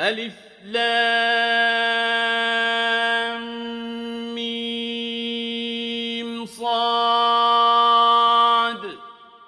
ألف لام ميم صاد